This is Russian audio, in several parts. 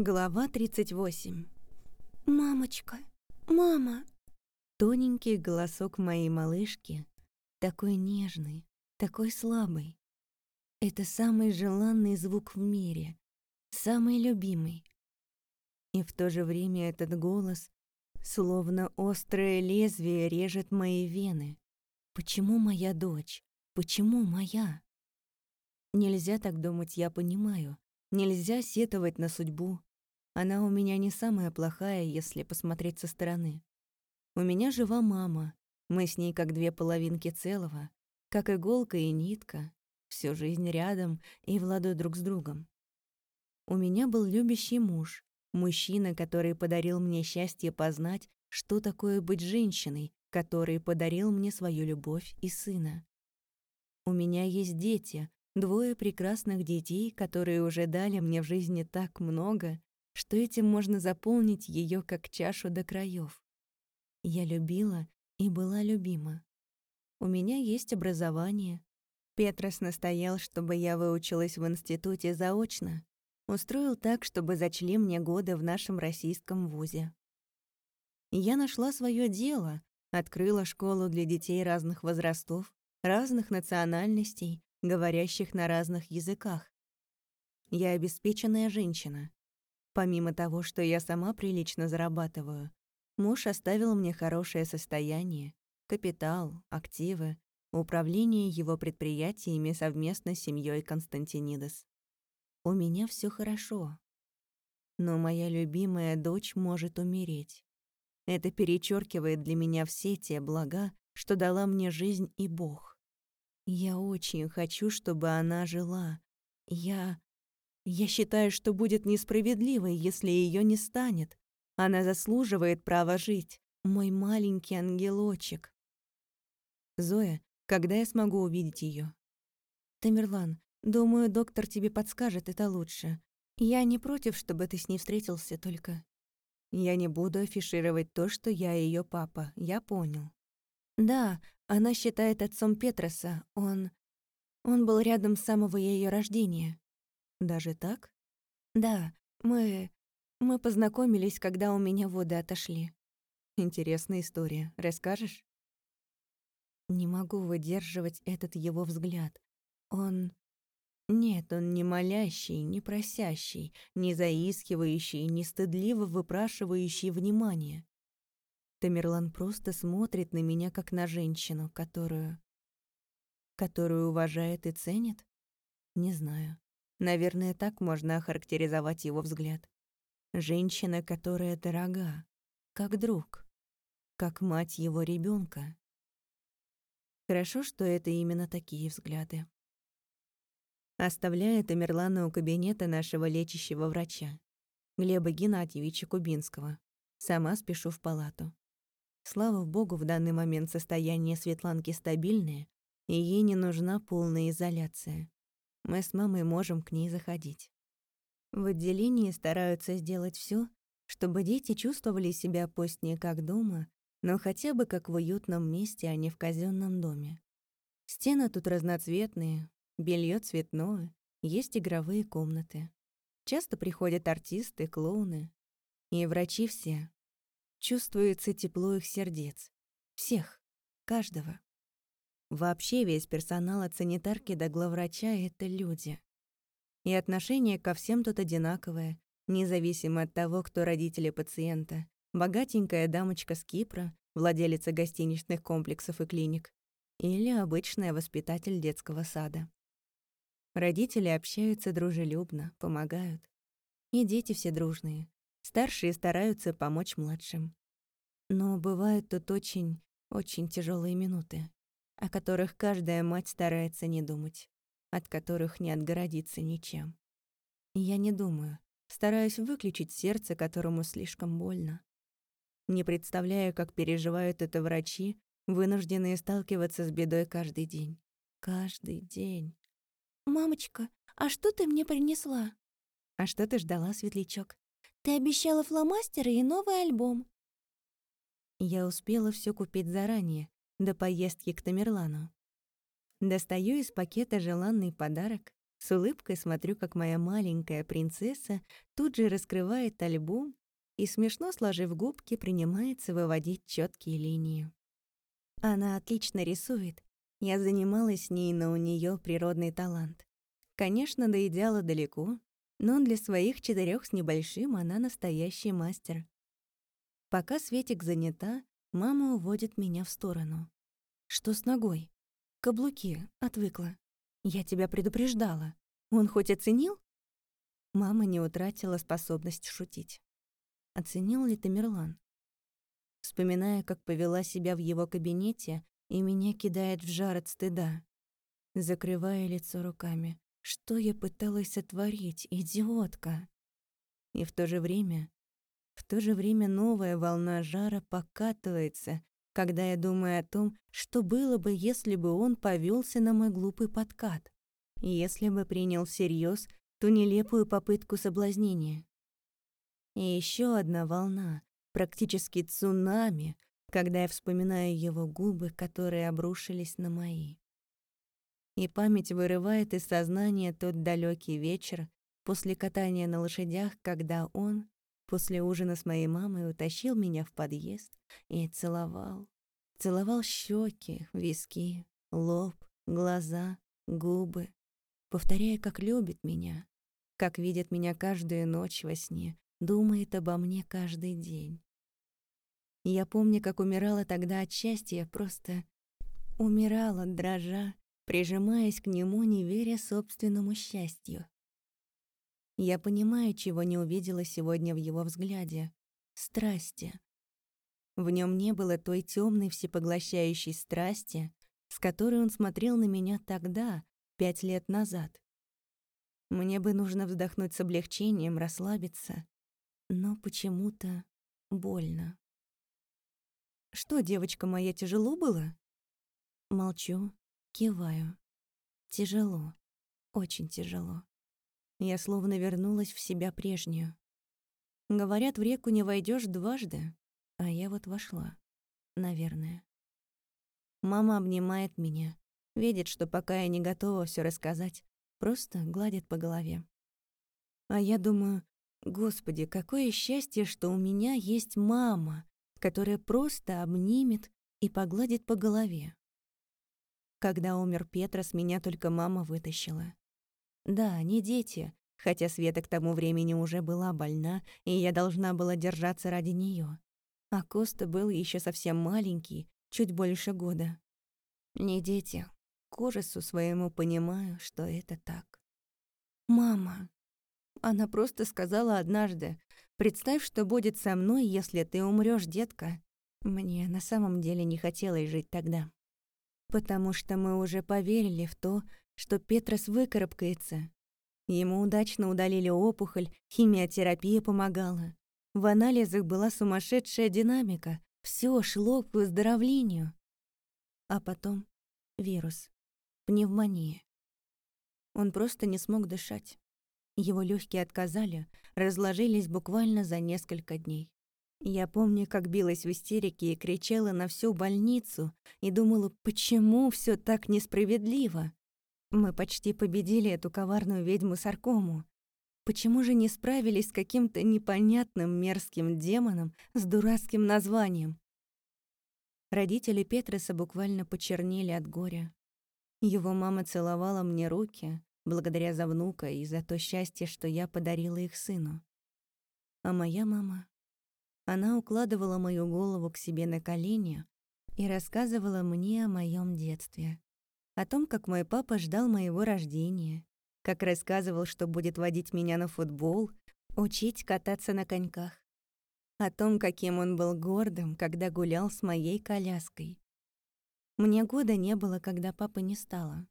Глава 38. «Мамочка! Мама!» Тоненький голосок моей малышки, такой нежный, такой слабый. Это самый желанный звук в мире, самый любимый. И в то же время этот голос, словно острое лезвие, режет мои вены. Почему моя дочь? Почему моя? Нельзя так думать, я понимаю. Нельзя сетовать на судьбу. Она у меня не самая плохая, если посмотреть со стороны. У меня жива мама. Мы с ней как две половинки целого, как иголка и нитка. Всю жизнь рядом и в ладу друг с другом. У меня был любящий муж, мужчина, который подарил мне счастье познать, что такое быть женщиной, который подарил мне свою любовь и сына. У меня есть дети, Двое прекрасных детей, которые уже дали мне в жизни так много, что этим можно заполнить ее как чашу до краев. Я любила и была любима. У меня есть образование. Петрос настоял, чтобы я выучилась в институте заочно. Устроил так, чтобы зачли мне годы в нашем российском вузе. Я нашла свое дело, открыла школу для детей разных возрастов, разных национальностей, говорящих на разных языках. Я обеспеченная женщина. Помимо того, что я сама прилично зарабатываю, муж оставил мне хорошее состояние, капитал, активы, управление его предприятиями совместно с семьей Константинидес. У меня все хорошо. Но моя любимая дочь может умереть. Это перечеркивает для меня все те блага, что дала мне жизнь и Бог. Я очень хочу, чтобы она жила. Я... Я считаю, что будет несправедливо, если ее не станет. Она заслуживает права жить. Мой маленький ангелочек. Зоя, когда я смогу увидеть ее? Тамерлан, думаю, доктор тебе подскажет это лучше. Я не против, чтобы ты с ней встретился, только... Я не буду афишировать то, что я ее папа, я понял. Да, она считает отцом Петроса. Он... Он был рядом с самого ее рождения. Даже так? Да, мы... Мы познакомились, когда у меня воды отошли. Интересная история. Расскажешь? Не могу выдерживать этот его взгляд. Он... Нет, он не молящий, не просящий, не заискивающий, не стыдливо выпрашивающий внимание. Тамерлан просто смотрит на меня как на женщину, которую... которую уважает и ценит? Не знаю. Наверное, так можно охарактеризовать его взгляд. Женщина, которая дорога, как друг, как мать его ребенка. Хорошо, что это именно такие взгляды. Оставляя Тамерлана у кабинета нашего лечащего врача, Глеба Геннадьевича Кубинского, сама спешу в палату. Слава богу, в данный момент состояние Светланки стабильное, и ей не нужна полная изоляция. Мы с мамой можем к ней заходить. В отделении стараются сделать все, чтобы дети чувствовали себя пусть как дома, но хотя бы как в уютном месте, а не в казенном доме. Стены тут разноцветные, белье цветное, есть игровые комнаты. Часто приходят артисты, клоуны. И врачи все, Чувствуется тепло их сердец. Всех. Каждого. Вообще весь персонал от санитарки до главврача — это люди. И отношение ко всем тут одинаковое, независимо от того, кто родители пациента. Богатенькая дамочка с Кипра, владелица гостиничных комплексов и клиник, или обычная воспитатель детского сада. Родители общаются дружелюбно, помогают. И дети все дружные. Старшие стараются помочь младшим. Но бывают тут очень, очень тяжелые минуты, о которых каждая мать старается не думать, от которых не отгородиться ничем. я не думаю, стараюсь выключить сердце, которому слишком больно. Не представляю, как переживают это врачи, вынужденные сталкиваться с бедой каждый день. Каждый день. «Мамочка, а что ты мне принесла?» «А что ты ждала, светлячок?» Ты обещала фломастеры и новый альбом. Я успела все купить заранее, до поездки к Тамерлану. Достаю из пакета желанный подарок, С улыбкой смотрю, как моя маленькая принцесса тут же раскрывает альбом и, смешно сложив губки, принимается выводить четкие линии. Она отлично рисует. Я занималась с ней, но у нее природный талант. Конечно, до идеала далеко, но для своих четырех с небольшим она настоящий мастер. Пока Светик занята, мама уводит меня в сторону. Что с ногой? Каблуки, отвыкла. Я тебя предупреждала. Он хоть оценил? Мама не утратила способность шутить. Оценил ли Тамерлан? Вспоминая, как повела себя в его кабинете, и меня кидает в жар от стыда. Закрывая лицо руками. Что я пыталась сотворить, идиотка? И в то же время... В то же время новая волна жара покатывается, когда я думаю о том, что было бы, если бы он повелся на мой глупый подкат, если бы принял всерьез ту нелепую попытку соблазнения. И еще одна волна, практически цунами, когда я вспоминаю его губы, которые обрушились на мои. И память вырывает из сознания тот далекий вечер после катания на лошадях, когда он, после ужина с моей мамой, утащил меня в подъезд и целовал. Целовал щеки, виски, лоб, глаза, губы, повторяя, как любит меня, как видит меня каждую ночь во сне, думает обо мне каждый день. Я помню, как умирала тогда от счастья, просто умирала, дрожа, прижимаясь к нему, не веря собственному счастью. Я понимаю, чего не увидела сегодня в его взгляде — страсти. В нем не было той темной всепоглощающей страсти, с которой он смотрел на меня тогда, пять лет назад. Мне бы нужно вздохнуть с облегчением, расслабиться, но почему-то больно. Что, девочка моя, тяжело было? Молчу, киваю. Тяжело, очень тяжело. Я словно вернулась в себя прежнюю. Говорят, в реку не войдешь дважды, а я вот вошла, наверное. Мама обнимает меня, видит, что пока я не готова все рассказать, просто гладит по голове. А я думаю, Господи, какое счастье, что у меня есть мама, которая просто обнимет и погладит по голове. Когда умер Петрос, меня только мама вытащила. Да, не дети, хотя Света к тому времени уже была больна, и я должна была держаться ради нее. А Коста был еще совсем маленький, чуть больше года. Не дети. К ужасу своему понимаю, что это так. «Мама!» Она просто сказала однажды, Представь, что будет со мной, если ты умрёшь, детка. Мне на самом деле не хотелось жить тогда. Потому что мы уже поверили в то, что Петрос выкарабкается. Ему удачно удалили опухоль, химиотерапия помогала. В анализах была сумасшедшая динамика, всё шло к выздоровлению. А потом вирус, пневмония. Он просто не смог дышать. Его легкие отказали, разложились буквально за несколько дней. Я помню, как билась в истерике и кричала на всю больницу и думала, почему все так несправедливо. Мы почти победили эту коварную ведьму Саркому. Почему же не справились с каким-то непонятным мерзким демоном с дурацким названием? Родители Петреса буквально почернели от горя. Его мама целовала мне руки, благодаря за внука и за то счастье, что я подарила их сыну. А моя мама... Она укладывала мою голову к себе на колени и рассказывала мне о моем детстве. О том, как мой папа ждал моего рождения, как рассказывал, что будет водить меня на футбол, учить кататься на коньках. О том, каким он был гордым, когда гулял с моей коляской. Мне года не было, когда папы не стало.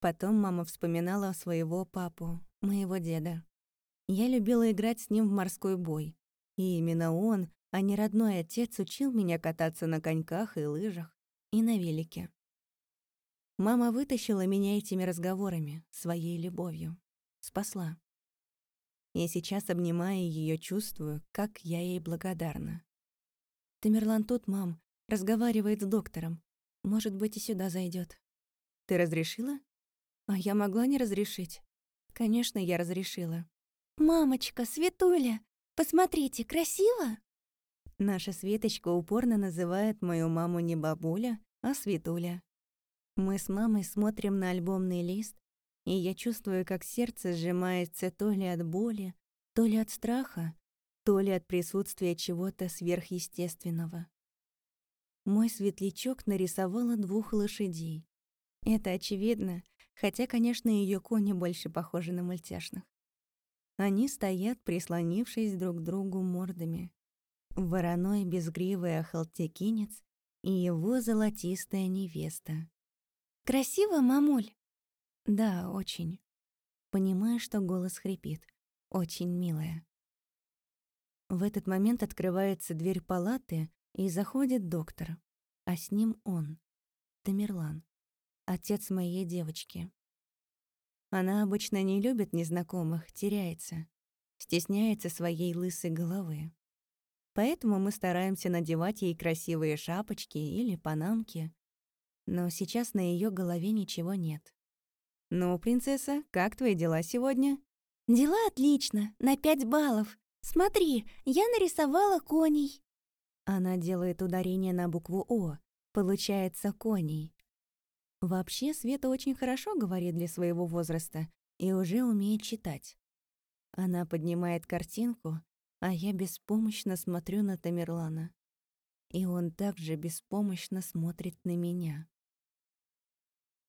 Потом мама вспоминала своего папу, моего деда. Я любила играть с ним в морской бой. И именно он, а не родной отец, учил меня кататься на коньках и лыжах, и на велике. Мама вытащила меня этими разговорами, своей любовью. Спасла. Я сейчас, обнимая ее, чувствую, как я ей благодарна. Тамерлан тут, мам, разговаривает с доктором. Может быть, и сюда зайдет. Ты разрешила? А я могла не разрешить? Конечно, я разрешила. «Мамочка, Светуля, посмотрите, красиво?» Наша Светочка упорно называет мою маму не бабуля, а Светуля. Мы с мамой смотрим на альбомный лист, и я чувствую, как сердце сжимается то ли от боли, то ли от страха, то ли от присутствия чего-то сверхъестественного. Мой светлячок нарисовала двух лошадей. Это очевидно, хотя, конечно, ее кони больше похожи на мультяшных. Они стоят, прислонившись друг к другу мордами. Вороной безгривый охалтекинец и его золотистая невеста. «Красиво, мамуль?» «Да, очень». Понимаю, что голос хрипит. Очень милая. В этот момент открывается дверь палаты, и заходит доктор, а с ним он, Тамерлан, отец моей девочки. Она обычно не любит незнакомых, теряется, стесняется своей лысой головы. Поэтому мы стараемся надевать ей красивые шапочки или панамки, но сейчас на ее голове ничего нет. «Ну, принцесса, как твои дела сегодня?» «Дела отлично, на пять баллов. Смотри, я нарисовала коней». Она делает ударение на букву «О», получается «коней». Вообще, Света очень хорошо говорит для своего возраста и уже умеет читать. Она поднимает картинку, а я беспомощно смотрю на Тамерлана. И он также беспомощно смотрит на меня.